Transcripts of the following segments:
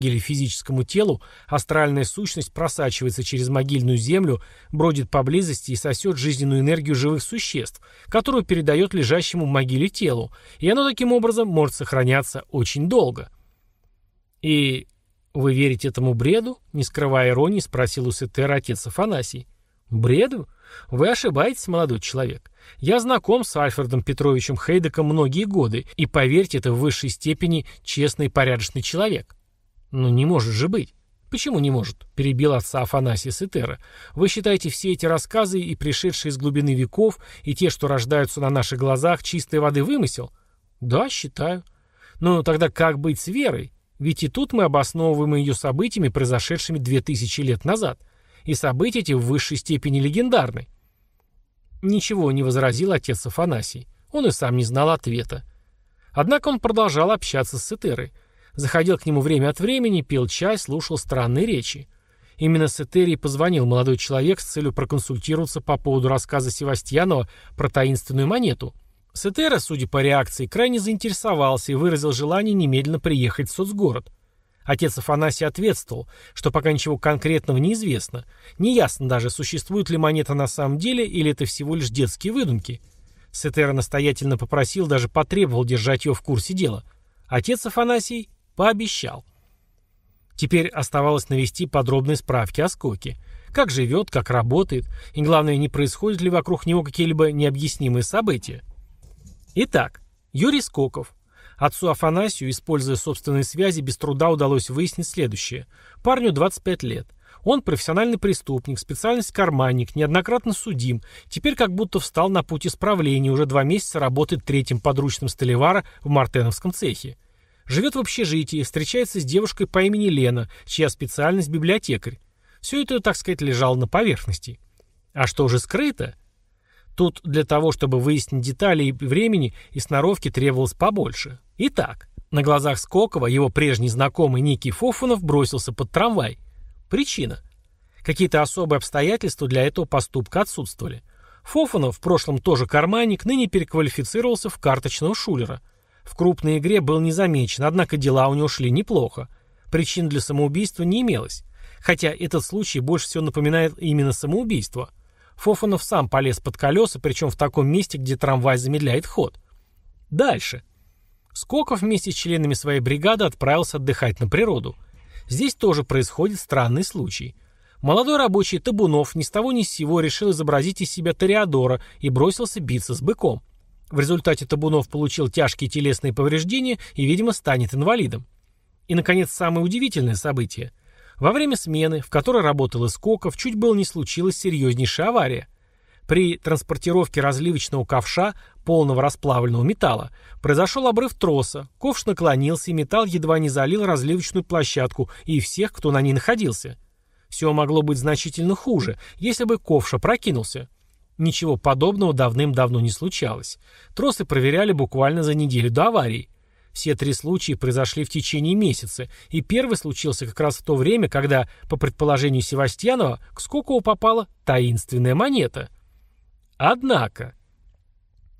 или телу, астральная сущность просачивается через могильную землю, бродит поблизости и сосет жизненную энергию живых существ, которую передает лежащему в могиле телу, и оно таким образом может сохраняться очень долго. «И вы верите этому бреду?» — не скрывая иронии, спросил у Сетера отец Афанасий. «Бреду? Вы ошибаетесь, молодой человек. Я знаком с Альфредом Петровичем Хейдеком многие годы, и, поверьте, это в высшей степени честный и порядочный человек». «Ну не может же быть». «Почему не может?» – перебил отца Афанасия Сетера. «Вы считаете все эти рассказы и пришедшие из глубины веков, и те, что рождаются на наших глазах, чистой воды вымысел?» «Да, считаю». «Ну тогда как быть с верой? Ведь и тут мы обосновываем ее событиями, произошедшими две тысячи лет назад. И события эти в высшей степени легендарны». Ничего не возразил отец Афанасий. Он и сам не знал ответа. Однако он продолжал общаться с Сетерой – Заходил к нему время от времени, пил чай, слушал странные речи. Именно с Этерии позвонил молодой человек с целью проконсультироваться по поводу рассказа Севастьянова про таинственную монету. Сетера, судя по реакции, крайне заинтересовался и выразил желание немедленно приехать в соцгород. Отец Афанасий ответствовал, что пока ничего конкретного не известно. Неясно даже, существует ли монета на самом деле или это всего лишь детские выдумки. Сетера настоятельно попросил, даже потребовал держать ее в курсе дела. Отец Афанасий Пообещал. Теперь оставалось навести подробные справки о Скоке. Как живет, как работает, и главное, не происходят ли вокруг него какие-либо необъяснимые события. Итак, Юрий Скоков. Отцу Афанасию, используя собственные связи, без труда удалось выяснить следующее. Парню 25 лет. Он профессиональный преступник, специальность карманник, неоднократно судим, теперь как будто встал на путь исправления, уже два месяца работает третьим подручным столевара в Мартеновском цехе. Живет в общежитии, встречается с девушкой по имени Лена, чья специальность библиотекарь. Все это, так сказать, лежало на поверхности. А что же скрыто? Тут для того, чтобы выяснить детали и времени, и сноровки требовалось побольше. Итак, на глазах Скокова его прежний знакомый Никий Фофанов бросился под трамвай. Причина. Какие-то особые обстоятельства для этого поступка отсутствовали. Фофанов, в прошлом тоже карманник, ныне переквалифицировался в карточного шулера – в крупной игре был не замечен, однако дела у него шли неплохо. Причин для самоубийства не имелось. Хотя этот случай больше всего напоминает именно самоубийство. Фофанов сам полез под колеса, причем в таком месте, где трамвай замедляет ход. Дальше. Скоков вместе с членами своей бригады отправился отдыхать на природу. Здесь тоже происходит странный случай. Молодой рабочий Табунов ни с того ни с сего решил изобразить из себя Тореадора и бросился биться с быком. В результате Табунов получил тяжкие телесные повреждения и, видимо, станет инвалидом. И, наконец, самое удивительное событие. Во время смены, в которой работал Искоков, чуть было не случилась серьезнейшая авария. При транспортировке разливочного ковша, полного расплавленного металла, произошел обрыв троса, ковш наклонился, и металл едва не залил разливочную площадку и всех, кто на ней находился. Все могло быть значительно хуже, если бы ковш опрокинулся. Ничего подобного давным-давно не случалось. Тросы проверяли буквально за неделю до аварии. Все три случая произошли в течение месяца, и первый случился как раз в то время, когда, по предположению Севастьянова, к Скокову попала таинственная монета. Однако...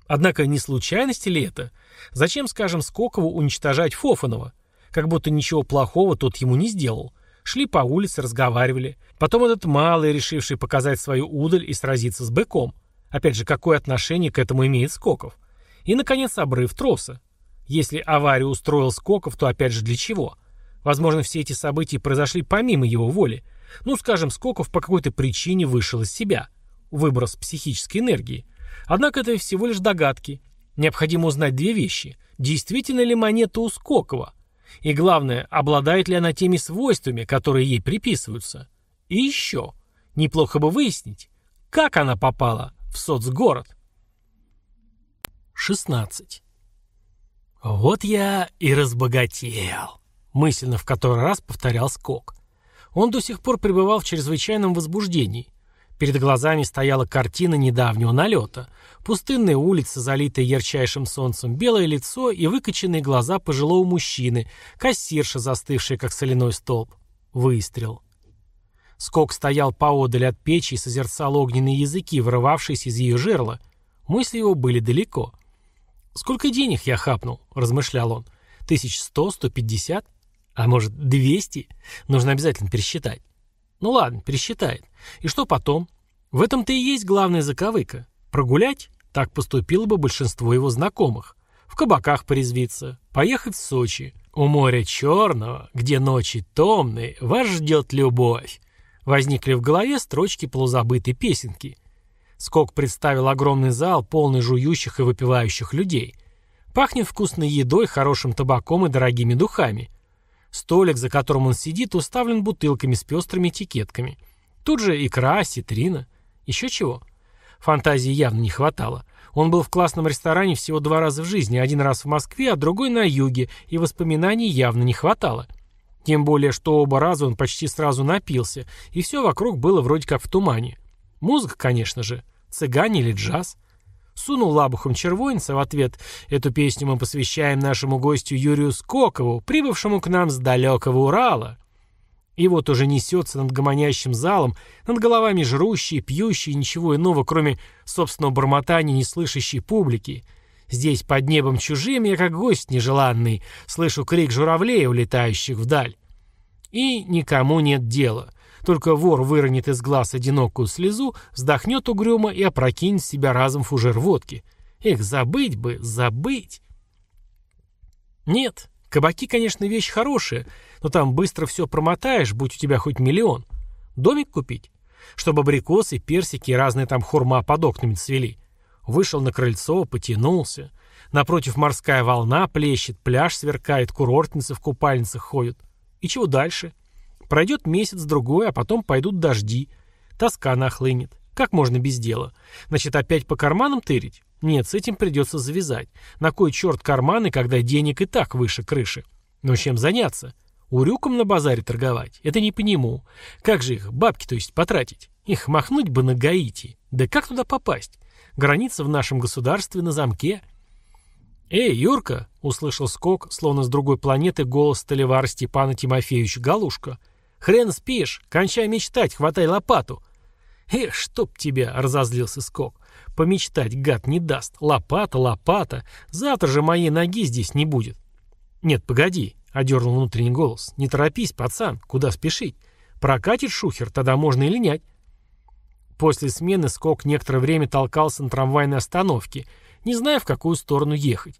Однако не случайности ли это? Зачем, скажем, Скокову уничтожать Фофанова? Как будто ничего плохого тот ему не сделал. Шли по улице, разговаривали. Потом этот малый, решивший показать свою удаль и сразиться с быком. Опять же, какое отношение к этому имеет Скоков? И, наконец, обрыв троса. Если аварию устроил Скоков, то опять же для чего? Возможно, все эти события произошли помимо его воли. Ну, скажем, Скоков по какой-то причине вышел из себя. Выброс психической энергии. Однако это всего лишь догадки. Необходимо узнать две вещи. Действительно ли монета у Скокова? И главное, обладает ли она теми свойствами, которые ей приписываются. И еще, неплохо бы выяснить, как она попала в соцгород. 16. «Вот я и разбогател», — мысленно в который раз повторял Скок. Он до сих пор пребывал в чрезвычайном возбуждении. Перед глазами стояла картина недавнего налета. Пустынная улица, залитая ярчайшим солнцем, белое лицо и выкоченные глаза пожилого мужчины, кассирша, застывшая, как соляной столб. Выстрел. Скок стоял поодаль от печи и созерцал огненные языки, вырывавшиеся из ее жерла. Мысли его были далеко. «Сколько денег я хапнул?» — размышлял он. «Тысяч сто, сто пятьдесят? А может, 200? Нужно обязательно пересчитать. Ну ладно, пересчитает. И что потом? В этом-то и есть главная заковыка. Прогулять? Так поступило бы большинство его знакомых. В кабаках порезвиться, поехать в Сочи. У моря черного, где ночи томные, вас ждет любовь. Возникли в голове строчки полузабытой песенки. Скок представил огромный зал, полный жующих и выпивающих людей. Пахнет вкусной едой, хорошим табаком и дорогими духами. Столик, за которым он сидит, уставлен бутылками с пестрыми этикетками. Тут же икра, ситрина. Еще чего? Фантазии явно не хватало. Он был в классном ресторане всего два раза в жизни, один раз в Москве, а другой на юге, и воспоминаний явно не хватало. Тем более, что оба раза он почти сразу напился, и все вокруг было вроде как в тумане. Музыка, конечно же. Цыгане или джаз. Сунул лабухом червонца в ответ «Эту песню мы посвящаем нашему гостю Юрию Скокову, прибывшему к нам с далекого Урала». И вот уже несется над гомонящим залом, над головами жрущей, пьющей, ничего иного, кроме собственного бормотания неслышащей публики. Здесь, под небом чужим, я как гость нежеланный, слышу крик журавлей, улетающих вдаль. И никому нет дела. Только вор выронит из глаз одинокую слезу, вздохнет угрюмо и опрокинет в себя разом фужер водки. Эх, забыть бы, забыть. Нет, кабаки, конечно, вещь хорошая, но там быстро все промотаешь, будь у тебя хоть миллион. Домик купить? Чтобы абрикосы, персики и разные там хурма под окнами цвели. Вышел на крыльцо, потянулся. Напротив морская волна плещет, пляж сверкает, курортницы в купальницах ходят. И чего дальше? — Пройдет месяц-другой, а потом пойдут дожди. Тоска нахлынет. Как можно без дела? Значит, опять по карманам тырить? Нет, с этим придется завязать. На кой черт карманы, когда денег и так выше крыши? Но чем заняться? Урюком на базаре торговать? Это не по нему. Как же их, бабки, то есть, потратить? Их махнуть бы на Гаити. Да как туда попасть? Граница в нашем государстве на замке. «Эй, Юрка!» — услышал скок, словно с другой планеты, голос Столивара Степана Тимофеевича Галушка — Хрен спишь, кончай мечтать, хватай лопату. Эх, чтоб тебя, разозлился Скок. Помечтать гад не даст. Лопата, лопата. Завтра же моей ноги здесь не будет. Нет, погоди, одернул внутренний голос. Не торопись, пацан, куда спешить? Прокатит шухер, тогда можно и линять. После смены Скок некоторое время толкался на трамвайной остановке, не зная, в какую сторону ехать.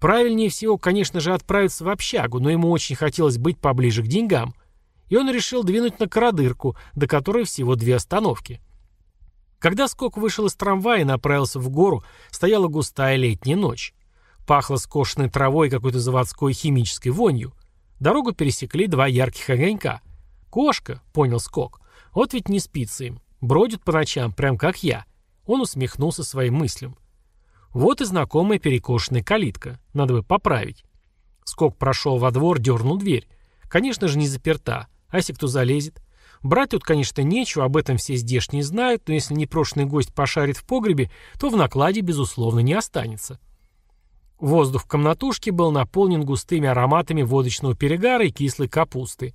Правильнее всего, конечно же, отправиться в общагу, но ему очень хотелось быть поближе к деньгам — и он решил двинуть на Карадырку, до которой всего две остановки. Когда Скок вышел из трамвая и направился в гору, стояла густая летняя ночь. Пахло скошенной травой какой-то заводской химической вонью. Дорогу пересекли два ярких огонька. «Кошка», — понял Скок, — «вот ведь не спится им. Бродит по ночам, прям как я». Он усмехнулся своим мыслям. Вот и знакомая перекошенная калитка. Надо бы поправить. Скок прошел во двор, дернул дверь. Конечно же, не заперта. А если кто залезет? Брать тут, конечно, нечего, об этом все здешние знают, но если непрошенный гость пошарит в погребе, то в накладе, безусловно, не останется. Воздух в комнатушке был наполнен густыми ароматами водочного перегара и кислой капусты.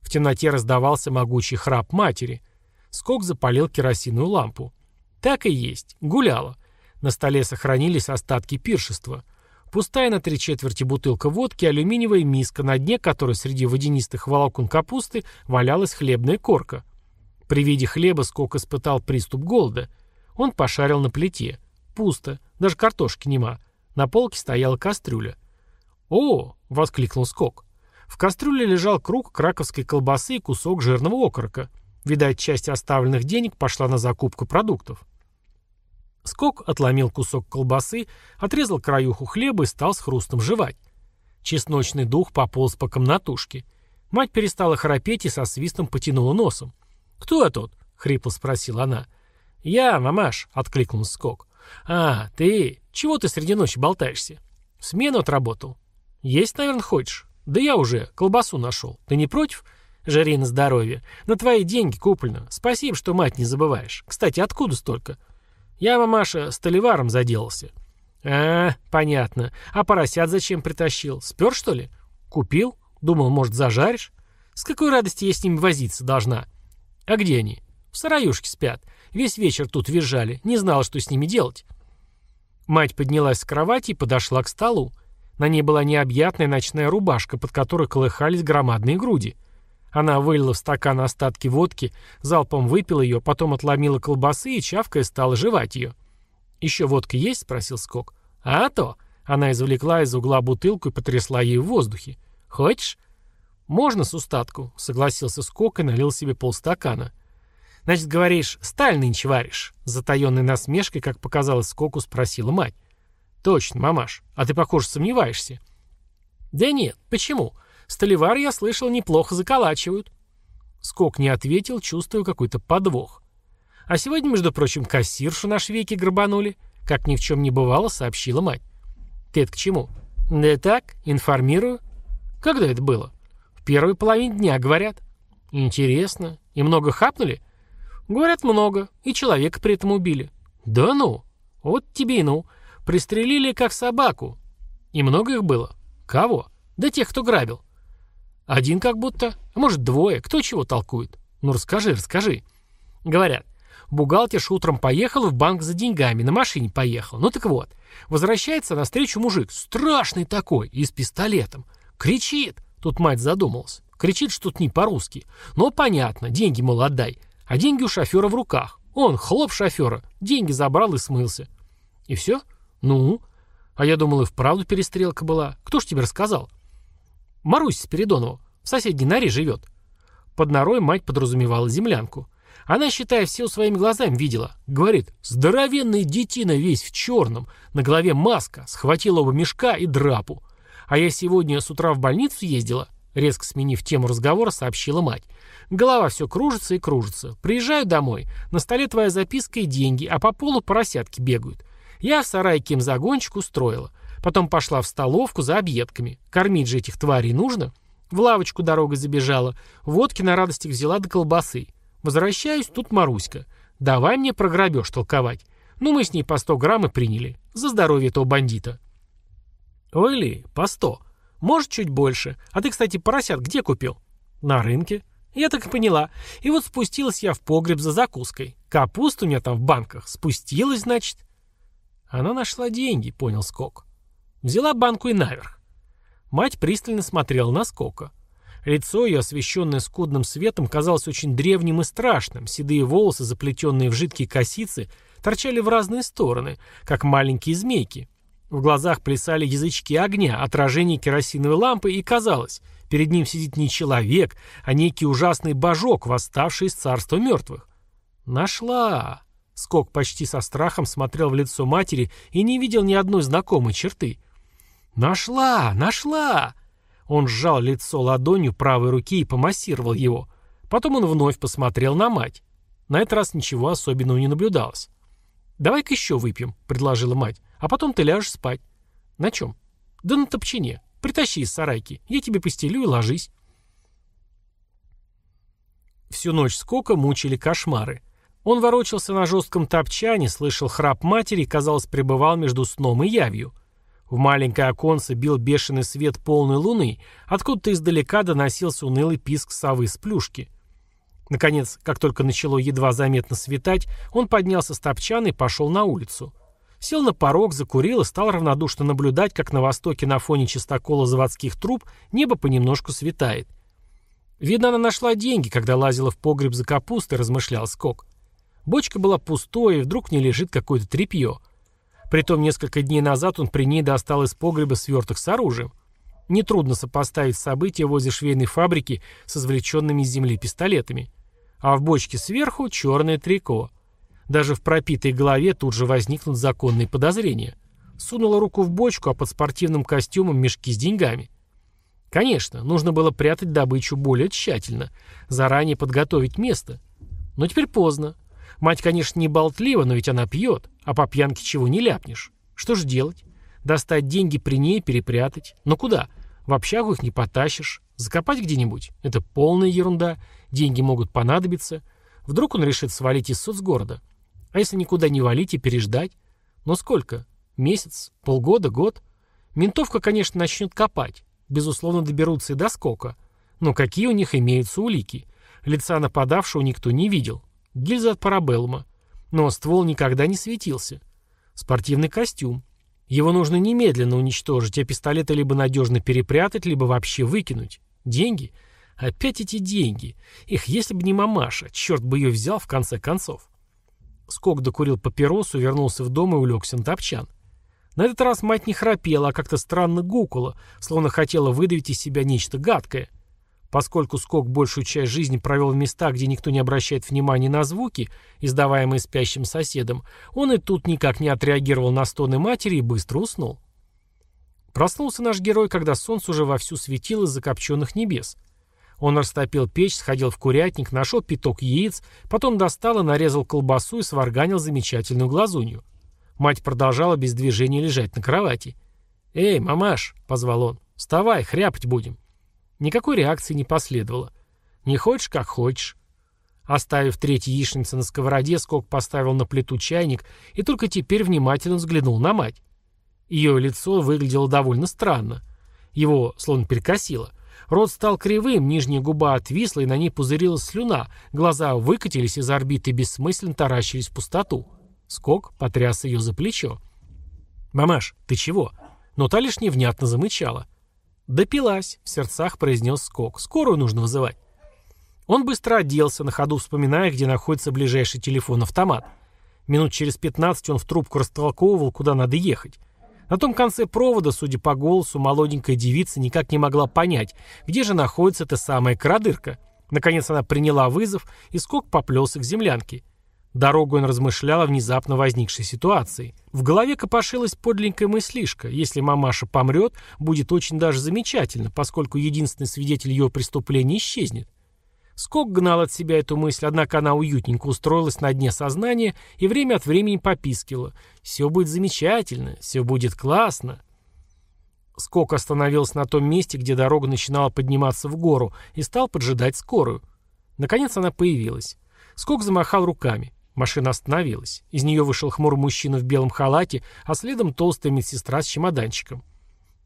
В темноте раздавался могучий храп матери. Скок запалил керосиновую лампу. Так и есть. Гуляла. На столе сохранились остатки пиршества — Пустая на три четверти бутылка водки, алюминиевая миска, на дне которой среди водянистых волокон капусты валялась хлебная корка. При виде хлеба Скок испытал приступ голода. Он пошарил на плите. Пусто, даже картошки нема. На полке стояла кастрюля. «О!» — воскликнул Скок. В кастрюле лежал круг краковской колбасы и кусок жирного окорока. Видать, часть оставленных денег пошла на закупку продуктов. Скок отломил кусок колбасы, отрезал краюху хлеба и стал с хрустом жевать. Чесночный дух пополз по комнатушке. Мать перестала храпеть и со свистом потянула носом. «Кто тот?» — хрипло спросила она. «Я, мамаш», — откликнулся Скок. «А, ты? Чего ты среди ночи болтаешься? Смену отработал. Есть, наверное, хочешь? Да я уже колбасу нашел. Ты не против?» «Жари на здоровье. На твои деньги куплено. Спасибо, что мать не забываешь. Кстати, откуда столько?» Я, мамаша, с Толиваром заделался. А, понятно. А поросят зачем притащил? Спер, что ли? Купил? Думал, может, зажаришь? С какой радости я с ними возиться должна? А где они? В сараюшке спят. Весь вечер тут визжали. Не знала, что с ними делать. Мать поднялась с кровати и подошла к столу. На ней была необъятная ночная рубашка, под которой колыхались громадные груди. Она вылила в стакан остатки водки, залпом выпила ее, потом отломила колбасы и, чавкая, стала жевать ее. «Еще водка есть?» — спросил Скок. «А то!» — она извлекла из угла бутылку и потрясла ей в воздухе. «Хочешь?» «Можно с устатку», — согласился Скок и налил себе полстакана. «Значит, говоришь, сталь нынче варишь?» Затаенной насмешкой, как показалось Скоку, спросила мать. «Точно, мамаш. А ты, похоже, сомневаешься». «Да нет, почему? Столевар, я слышал, неплохо заколачивают». Скок не ответил, чувствуя какой-то подвох. «А сегодня, между прочим, кассиршу наш веки грабанули», как ни в чем не бывало, сообщила мать. «Ты это к чему?» «Да так, информирую». «Когда это было?» «В первой половине дня, говорят». «Интересно. И много хапнули?» «Говорят, много. И человека при этом убили». «Да ну? Вот тебе и ну. Пристрелили как собаку. И много их было? Кого? Да тех, кто грабил. Один как будто, а может двое, кто чего толкует? Ну расскажи, расскажи. Говорят, бухгалтер утром поехал в банк за деньгами, на машине поехал. Ну так вот, возвращается навстречу мужик, страшный такой, и с пистолетом. Кричит, тут мать задумалась, кричит что-то не по-русски. Но понятно, деньги, мол, отдай. А деньги у шофера в руках. Он, хлоп шофера, деньги забрал и смылся. И все? — «Ну?» «А я думал, и вправду перестрелка была. Кто ж тебе рассказал?» «Марусь Спиридонова. В соседней норе живет». Под норой мать подразумевала землянку. Она, считая, все своими глазами видела. Говорит, здоровенный детина весь в черном, на голове маска, схватила оба мешка и драпу. А я сегодня с утра в больницу ездила, резко сменив тему разговора, сообщила мать. Голова все кружится и кружится. Приезжаю домой, на столе твоя записка и деньги, а по полу поросятки бегают. Я в сарайке им загончик устроила. Потом пошла в столовку за объедками. Кормить же этих тварей нужно. В лавочку дорогой забежала. Водки на радостях взяла до колбасы. Возвращаюсь, тут Маруська. Давай мне про грабеж толковать. Ну, мы с ней по 100 грамм и приняли. За здоровье этого бандита. Ой ли, по 100. Может, чуть больше. А ты, кстати, поросят где купил? На рынке. Я так и поняла. И вот спустилась я в погреб за закуской. Капуста у меня там в банках. Спустилась, значит. Она нашла деньги, понял Скок. Взяла банку и наверх. Мать пристально смотрела на Скока. Лицо ее, освещенное скудным светом, казалось очень древним и страшным. Седые волосы, заплетенные в жидкие косицы, торчали в разные стороны, как маленькие змейки. В глазах плясали язычки огня, отражение керосиновой лампы, и казалось, перед ним сидит не человек, а некий ужасный божок, восставший из царства мертвых. «Нашла!» Скок почти со страхом смотрел в лицо матери и не видел ни одной знакомой черты. «Нашла! Нашла!» Он сжал лицо ладонью правой руки и помассировал его. Потом он вновь посмотрел на мать. На этот раз ничего особенного не наблюдалось. «Давай-ка еще выпьем», — предложила мать. «А потом ты ляжешь спать». «На чем?» «Да на топчине. Притащи из сарайки. Я тебе постелю и ложись». Всю ночь скока мучили кошмары. Он ворочался на жестком топчане, слышал храп матери и, казалось, пребывал между сном и явью. В маленькое оконце бил бешеный свет полной луны, откуда-то издалека доносился унылый писк совы с плюшки. Наконец, как только начало едва заметно светать, он поднялся с топчана и пошел на улицу. Сел на порог, закурил и стал равнодушно наблюдать, как на востоке на фоне чистокола заводских труб небо понемножку светает. Видно, она нашла деньги, когда лазила в погреб за капустой, размышлял Скок. Бочка была пустой, и вдруг не лежит какое-то тряпье. Притом несколько дней назад он при ней достал из погреба сверток с оружием. Нетрудно сопоставить события возле швейной фабрики с извлеченными из земли пистолетами. А в бочке сверху черное трико. Даже в пропитой голове тут же возникнут законные подозрения. Сунула руку в бочку, а под спортивным костюмом мешки с деньгами. Конечно, нужно было прятать добычу более тщательно, заранее подготовить место. Но теперь поздно. Мать, конечно, не болтлива, но ведь она пьет, а по пьянке чего не ляпнешь. Что же делать? Достать деньги при ней, перепрятать. Но куда? В общагу их не потащишь. Закопать где-нибудь? Это полная ерунда. Деньги могут понадобиться. Вдруг он решит свалить из соцгорода. А если никуда не валить и переждать? Но сколько? Месяц? Полгода? Год? Ментовка, конечно, начнет копать. Безусловно, доберутся и до скока. Но какие у них имеются улики? Лица нападавшего никто не видел. Гильза от парабеллума. Но ствол никогда не светился. Спортивный костюм. Его нужно немедленно уничтожить, а пистолеты либо надежно перепрятать, либо вообще выкинуть. Деньги? Опять эти деньги. Их, если бы не мамаша, черт бы ее взял в конце концов. Скок докурил папиросу, вернулся в дом и улегся на топчан. На этот раз мать не храпела, а как-то странно гукала, словно хотела выдавить из себя нечто гадкое. Поскольку Скок большую часть жизни провел в местах, где никто не обращает внимания на звуки, издаваемые спящим соседом, он и тут никак не отреагировал на стоны матери и быстро уснул. Проснулся наш герой, когда солнце уже вовсю светило из закопченных небес. Он растопил печь, сходил в курятник, нашел пяток яиц, потом достал и нарезал колбасу и сварганил замечательную глазунью. Мать продолжала без движения лежать на кровати. «Эй, мамаш!» — позвал он. «Вставай, хряпать будем». Никакой реакции не последовало. «Не хочешь, как хочешь». Оставив треть яичницы на сковороде, Скок поставил на плиту чайник и только теперь внимательно взглянул на мать. Ее лицо выглядело довольно странно. Его словно перекосило. Рот стал кривым, нижняя губа отвисла, и на ней пузырилась слюна, глаза выкатились из орбиты и бессмысленно таращились в пустоту. Скок потряс ее за плечо. «Мамаш, ты чего?» Но та лишь невнятно замычала. «Допилась», — в сердцах произнес Скок. «Скорую нужно вызывать». Он быстро оделся, на ходу вспоминая, где находится ближайший телефон-автомат. Минут через пятнадцать он в трубку растолковывал, куда надо ехать. На том конце провода, судя по голосу, молоденькая девица никак не могла понять, где же находится эта самая крадырка. Наконец она приняла вызов, и Скок поплелся к землянке. Дорогу он размышлял о внезапно возникшей ситуации. В голове копошилась подленькая мыслишка. Если мамаша помрет, будет очень даже замечательно, поскольку единственный свидетель ее преступления исчезнет. Скок гнал от себя эту мысль, однако она уютненько устроилась на дне сознания и время от времени попискивала. «Все будет замечательно, все будет классно». Скок остановился на том месте, где дорога начинала подниматься в гору, и стал поджидать скорую. Наконец она появилась. Скок замахал руками. Машина остановилась. Из нее вышел хмурый мужчина в белом халате, а следом толстая медсестра с чемоданчиком.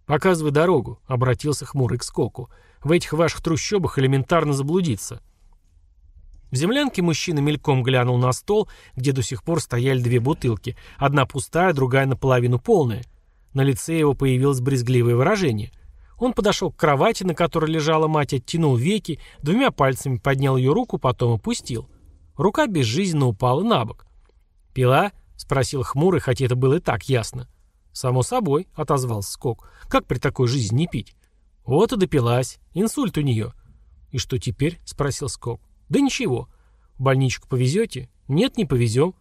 «Показывай дорогу», — обратился хмурый к скоку. «В этих ваших трущобах элементарно заблудиться». В землянке мужчина мельком глянул на стол, где до сих пор стояли две бутылки, одна пустая, другая наполовину полная. На лице его появилось брезгливое выражение. Он подошел к кровати, на которой лежала мать, оттянул веки, двумя пальцами поднял ее руку, потом опустил. Рука безжизненно упала на бок. «Пила?» — спросил хмурый, хотя это было и так ясно. «Само собой», — отозвался Скок. «Как при такой жизни не пить?» «Вот и допилась. Инсульт у нее». «И что теперь?» — спросил Скок. «Да ничего. В больничку повезете?» «Нет, не повезем».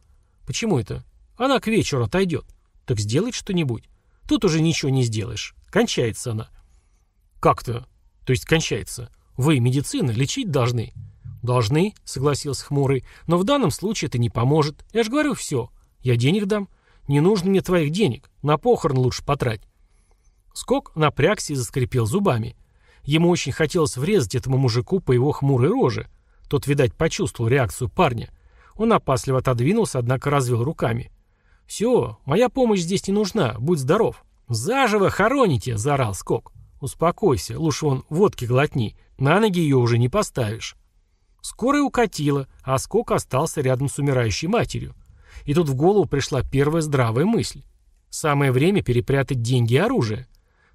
«Почему это?» «Она к вечеру отойдет». «Так сделай что-нибудь». «Тут уже ничего не сделаешь. Кончается она». «Как-то?» «То есть кончается. Вы, медицина, лечить должны». «Должны», — согласился Хмурый, — «но в данном случае это не поможет. Я же говорю, все. Я денег дам. Не нужно мне твоих денег. На похорон лучше потрать». Скок напрягся и заскрипел зубами. Ему очень хотелось врезать этому мужику по его хмурой роже. Тот, видать, почувствовал реакцию парня. Он опасливо отодвинулся, однако развел руками. «Все, моя помощь здесь не нужна. Будь здоров». «Заживо хороните!» — заорал Скок. «Успокойся, лучше вон водки глотни. На ноги ее уже не поставишь». Скорая укатила, а Скок остался рядом с умирающей матерью. И тут в голову пришла первая здравая мысль. Самое время перепрятать деньги и оружие.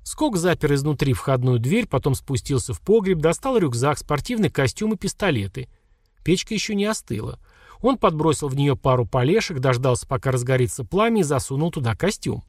Скок запер изнутри входную дверь, потом спустился в погреб, достал рюкзак, спортивный костюм и пистолеты. Печка еще не остыла. Он подбросил в нее пару полешек, дождался, пока разгорится пламя, и засунул туда костюм.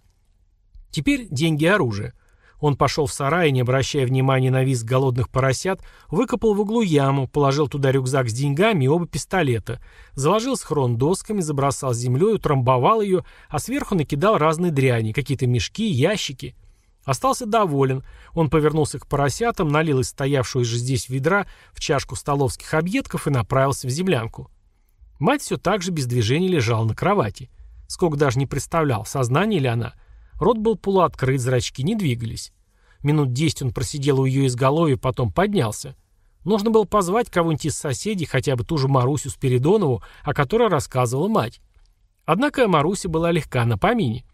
Теперь деньги и оружие. Он пошел в сарай не обращая внимания на визг голодных поросят, выкопал в углу яму, положил туда рюкзак с деньгами и оба пистолета, заложил схрон досками, забросал землей, утрамбовал ее, а сверху накидал разные дряни, какие-то мешки, ящики. Остался доволен. Он повернулся к поросятам, налил из стоявшего же здесь ведра в чашку столовских объедков и направился в землянку. Мать все так же без движения лежала на кровати. Сколько даже не представлял, сознание ли она – Рот был полуоткрыт, зрачки не двигались. Минут десять он просидел у ее изголовья, потом поднялся. Нужно было позвать кого-нибудь из соседей, хотя бы ту же Марусю Спиридонову, о которой рассказывала мать. Однако Маруся была легка на помине.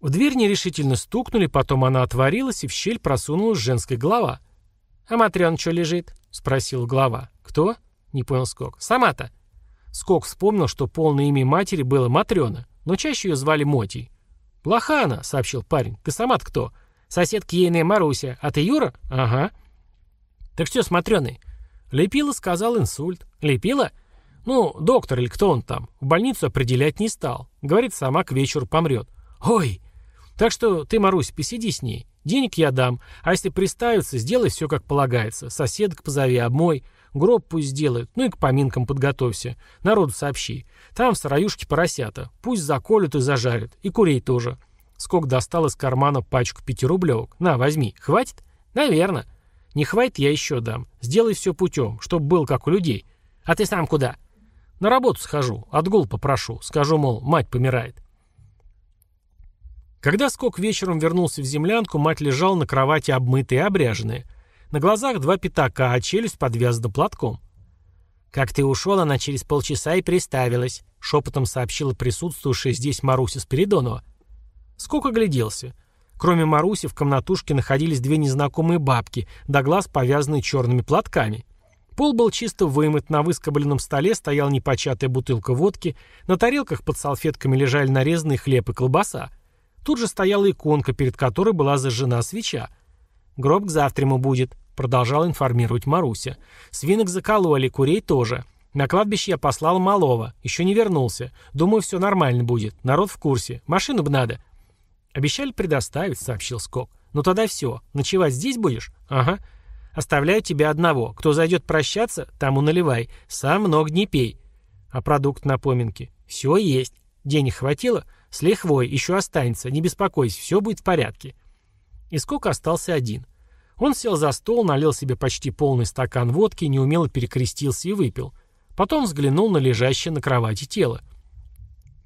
В дверь нерешительно стукнули, потом она отворилась, и в щель просунулась женская голова. «А Матрёна что лежит?» — спросила глава. «Кто?» — не понял Скок. «Сама-то». Скок вспомнил, что полное имя матери было Матрёна, но чаще ее звали Мотей. «Плоха она», — сообщил парень. «Ты сама-то кто?» «Соседка ейная Маруся. А ты Юра?» «Ага». «Так что, смотрёный?» «Лепила», — сказал инсульт. «Лепила?» «Ну, доктор или кто он там. В больницу определять не стал. Говорит, сама к вечеру помрет». «Ой!» «Так что ты, Марусь, посиди с ней. Денег я дам. А если приставится, сделай все как полагается. Соседок позови, обмой. Гроб пусть сделают. Ну и к поминкам подготовься. Народу сообщи. Там в сыроюшке поросята. Пусть заколют и зажарят. И курей тоже». Скок достал из кармана пачку пятирублевок. «На, возьми. Хватит?» «Наверно». «Не хватит, я еще дам. Сделай все путем, чтобы был как у людей. А ты сам куда?» «На работу схожу. Отгул попрошу. Скажу, мол, мать помирает». Когда Скок вечером вернулся в землянку, мать лежала на кровати обмытая и обряженная. На глазах два пятака, а челюсть подвязана платком. «Как ты ушел, она через полчаса и приставилась», — шепотом сообщила присутствующая здесь Маруся Спиридонова. Скок огляделся. Кроме Маруси в комнатушке находились две незнакомые бабки, до глаз повязанные черными платками. Пол был чисто вымыт, на выскобленном столе стояла непочатая бутылка водки, на тарелках под салфетками лежали нарезанный хлеб и колбаса. Тут же стояла иконка, перед которой была зажжена свеча. «Гроб к завтраму будет», — продолжала информировать Маруся. «Свинок закололи, курей тоже. На кладбище я послал малого. Еще не вернулся. Думаю, все нормально будет. Народ в курсе. Машину бы надо». «Обещали предоставить», — сообщил Скок. «Ну тогда все. Ночевать здесь будешь?» «Ага. Оставляю тебя одного. Кто зайдет прощаться, тому наливай. Сам много не пей». «А продукт на поминки?» «Все есть. Денег хватило?» «С лихвой, еще останется, не беспокойся, все будет в порядке». И сколько остался один. Он сел за стол, налил себе почти полный стакан водки, неумело перекрестился и выпил. Потом взглянул на лежащее на кровати тело.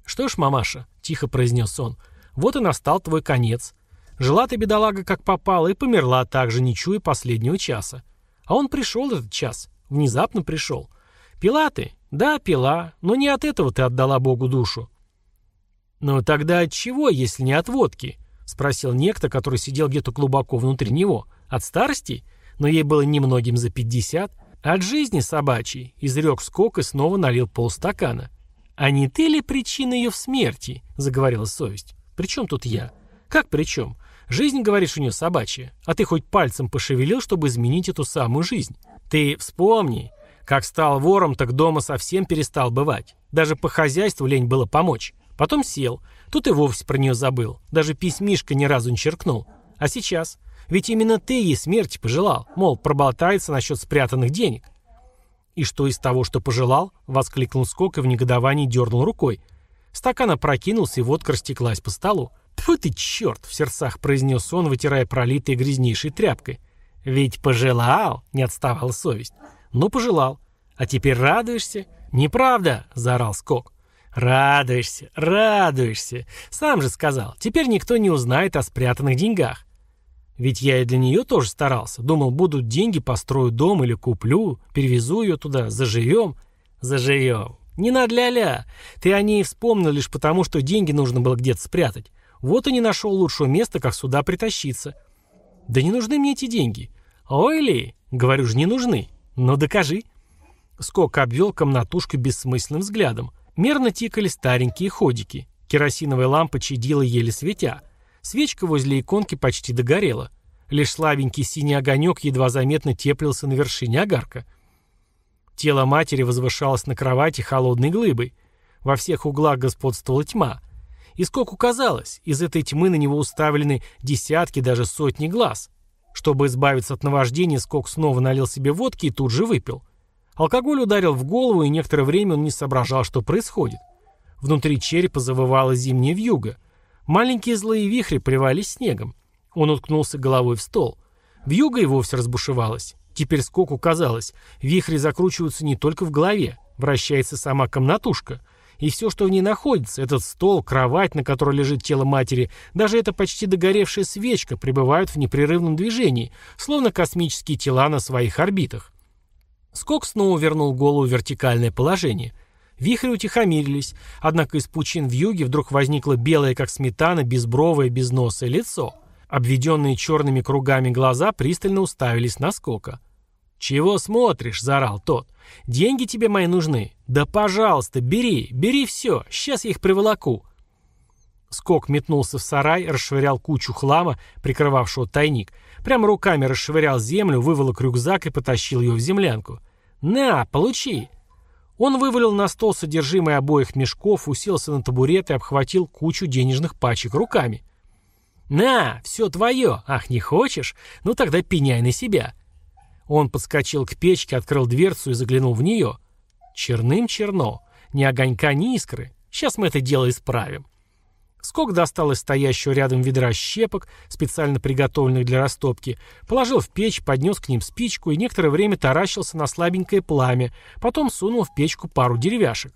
«Что ж, мамаша», — тихо произнес он, — «вот и настал твой конец. Жила ты, бедолага, как попала, и померла также, не чуя последнего часа. А он пришел этот час, внезапно пришел. Пила ты? Да, пила, но не от этого ты отдала Богу душу. «Ну тогда от чего, если не от водки?» — спросил некто, который сидел где-то глубоко внутри него. «От старости? Но ей было немногим за пятьдесят. От жизни собачьей», — изрек скок и снова налил полстакана. «А не ты ли причина ее в смерти?» — заговорила совесть. «При чем тут я?» «Как при чем? Жизнь, говоришь, у нее собачья. А ты хоть пальцем пошевелил, чтобы изменить эту самую жизнь? Ты вспомни. Как стал вором, так дома совсем перестал бывать. Даже по хозяйству лень было помочь. Потом сел. Тут и вовсе про нее забыл. Даже письмишко ни разу не черкнул. А сейчас? Ведь именно ты ей смерти пожелал. Мол, проболтается насчет спрятанных денег. «И что из того, что пожелал?» — воскликнул Скок и в негодовании дернул рукой. Стакан опрокинулся, и водка растеклась по столу. «Тьфу ты, черт!» — в сердцах произнес он, вытирая пролитой грязнейшей тряпкой. «Ведь пожелал!» — не отставала совесть. «Ну, пожелал. А теперь радуешься?» «Неправда!» — заорал Скок. Радуешься, радуешься. Сам же сказал, теперь никто не узнает о спрятанных деньгах. Ведь я и для нее тоже старался. Думал, будут деньги, построю дом или куплю, перевезу ее туда, заживем. Заживем. Не на ля-ля. Ты о ней вспомнил лишь потому, что деньги нужно было где-то спрятать. Вот и не нашел лучшего места, как сюда притащиться. Да не нужны мне эти деньги. Ой говорю же, не нужны. Но докажи. Скок обвел комнатушку бессмысленным взглядом. Мерно тикали старенькие ходики. Керосиновая лампа чадила еле светя. Свечка возле иконки почти догорела. Лишь слабенький синий огонек едва заметно теплился на вершине огарка. Тело матери возвышалось на кровати холодной глыбой. Во всех углах господствовала тьма. И сколько казалось, из этой тьмы на него уставлены десятки, даже сотни глаз. Чтобы избавиться от наваждения, Скок снова налил себе водки и тут же выпил. Алкоголь ударил в голову, и некоторое время он не соображал, что происходит. Внутри черепа завывала зимняя вьюга. Маленькие злые вихри привались снегом. Он уткнулся головой в стол. Вьюга и вовсе разбушевалась. Теперь скоку казалось, вихри закручиваются не только в голове, вращается сама комнатушка. И все, что в ней находится, этот стол, кровать, на которой лежит тело матери, даже эта почти догоревшая свечка пребывают в непрерывном движении, словно космические тела на своих орбитах. Скок снова вернул голову в вертикальное положение. Вихри утихомирились, однако из пучин в юге вдруг возникло белое, как сметана, безбровое, безносое лицо. Обведенные черными кругами глаза пристально уставились на Скока. «Чего смотришь?» – заорал тот. «Деньги тебе мои нужны? Да пожалуйста, бери, бери все, сейчас я их приволоку». Скок метнулся в сарай, расшвырял кучу хлама, прикрывавшего тайник. Прямо руками расшвырял землю, выволок рюкзак и потащил ее в землянку. «На, получи!» Он вывалил на стол содержимое обоих мешков, уселся на табурет и обхватил кучу денежных пачек руками. «На, все твое! Ах, не хочешь? Ну тогда пеняй на себя!» Он подскочил к печке, открыл дверцу и заглянул в нее. Черным черно. Ни огонька, ни искры. Сейчас мы это дело исправим. Скок достал из стоящего рядом ведра щепок, специально приготовленных для растопки, положил в печь, поднес к ним спичку и некоторое время таращился на слабенькое пламя, потом сунул в печку пару деревяшек.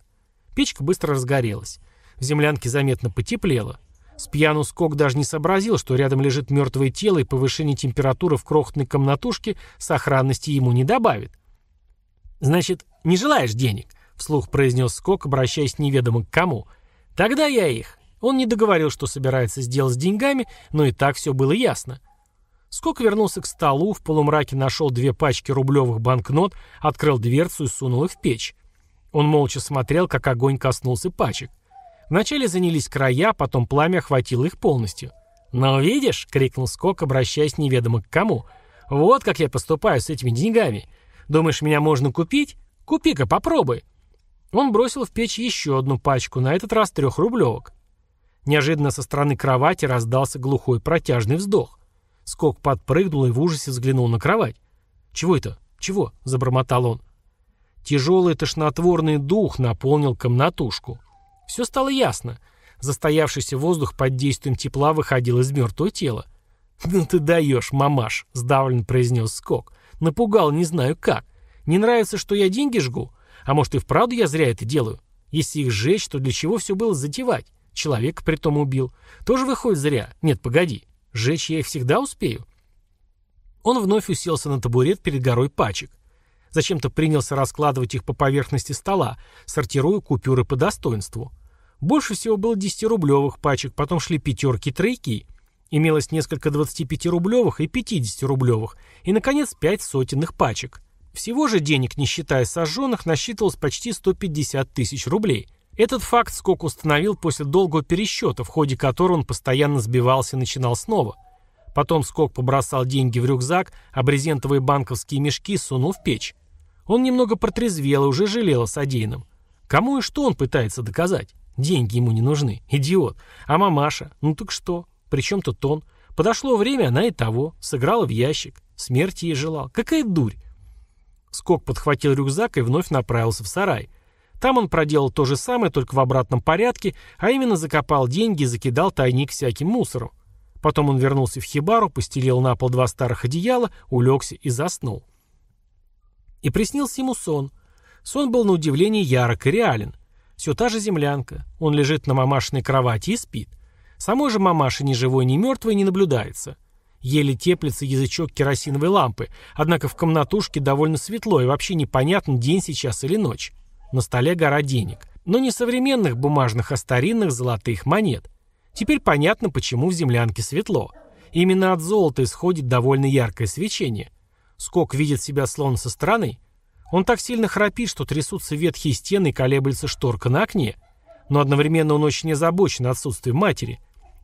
Печка быстро разгорелась. В землянке заметно потеплело. С пьяну Скок даже не сообразил, что рядом лежит мертвое тело и повышение температуры в крохотной комнатушке сохранности ему не добавит. «Значит, не желаешь денег?» — вслух произнес Скок, обращаясь неведомо к кому. «Тогда я их. Он не договорил, что собирается сделать с деньгами, но и так все было ясно. Скок вернулся к столу, в полумраке нашел две пачки рублевых банкнот, открыл дверцу и сунул их в печь. Он молча смотрел, как огонь коснулся пачек. Вначале занялись края, потом пламя охватило их полностью. «Но видишь», — крикнул Скок, обращаясь неведомо к кому, — «вот как я поступаю с этими деньгами. Думаешь, меня можно купить? Купи-ка, попробуй». Он бросил в печь еще одну пачку, на этот раз трехрублевок. Неожиданно со стороны кровати раздался глухой протяжный вздох. Скок подпрыгнул и в ужасе взглянул на кровать. «Чего это? Чего?» — забормотал он. Тяжелый тошнотворный дух наполнил комнатушку. Все стало ясно. Застоявшийся воздух под действием тепла выходил из мертвого тела. «Ну ты даешь, мамаш», — сдавленно произнес Скок. «Напугал, не знаю как. Не нравится, что я деньги жгу? А может и вправду я зря это делаю? Если их сжечь, то для чего все было затевать? Человека притом убил. Тоже выходит зря. Нет, погоди. Жечь я их всегда успею. Он вновь уселся на табурет перед горой пачек. Зачем-то принялся раскладывать их по поверхности стола, сортируя купюры по достоинству. Больше всего было 10-рублевых пачек, потом шли пятерки и тройки. Имелось несколько 25-рублевых и 50-рублевых, и, наконец, пять сотенных пачек. Всего же денег, не считая сожженных, насчитывалось почти 150 тысяч рублей – этот факт Скок установил после долгого пересчета, в ходе которого он постоянно сбивался и начинал снова. Потом Скок побросал деньги в рюкзак, а брезентовые банковские мешки сунул в печь. Он немного протрезвел и уже жалел о содеянном. Кому и что он пытается доказать? Деньги ему не нужны. Идиот. А мамаша? Ну так что? Причем тут он? Подошло время, она и того. Сыграла в ящик. Смерти ей желал. Какая дурь. Скок подхватил рюкзак и вновь направился в сарай. Там он проделал то же самое, только в обратном порядке, а именно закопал деньги и закидал тайник всяким мусором. Потом он вернулся в хибару, постелил на пол два старых одеяла, улегся и заснул. И приснился ему сон. Сон был на удивление ярок и реален. Все та же землянка. Он лежит на мамашиной кровати и спит. Самой же мамаши ни живой, ни мертвой не наблюдается. Еле теплится язычок керосиновой лампы, однако в комнатушке довольно светло и вообще непонятно, день сейчас или ночь. На столе гора денег. Но не современных бумажных, а старинных золотых монет. Теперь понятно, почему в землянке светло. Именно от золота исходит довольно яркое свечение. Скок видит себя словно со стороны. Он так сильно храпит, что трясутся ветхие стены и колеблется шторка на окне. Но одновременно он очень озабочен отсутствием матери.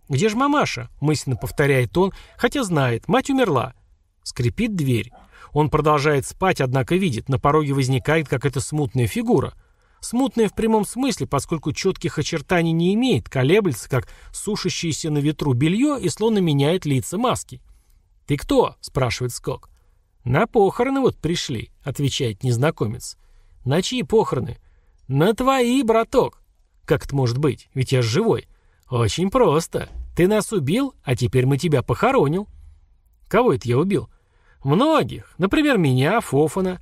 «Где же мамаша?» – мысленно повторяет он, хотя знает, мать умерла. Скрипит дверь. Он продолжает спать, однако видит, на пороге возникает какая-то смутная фигура. Смутная в прямом смысле, поскольку четких очертаний не имеет, колеблется, как сушащееся на ветру белье и словно меняет лица маски. «Ты кто?» – спрашивает Скок. «На похороны вот пришли», – отвечает незнакомец. «На чьи похороны?» «На твои, браток». «Как это может быть? Ведь я живой». «Очень просто. Ты нас убил, а теперь мы тебя похоронил». «Кого это я убил?» Многих. Например, меня, Фофана.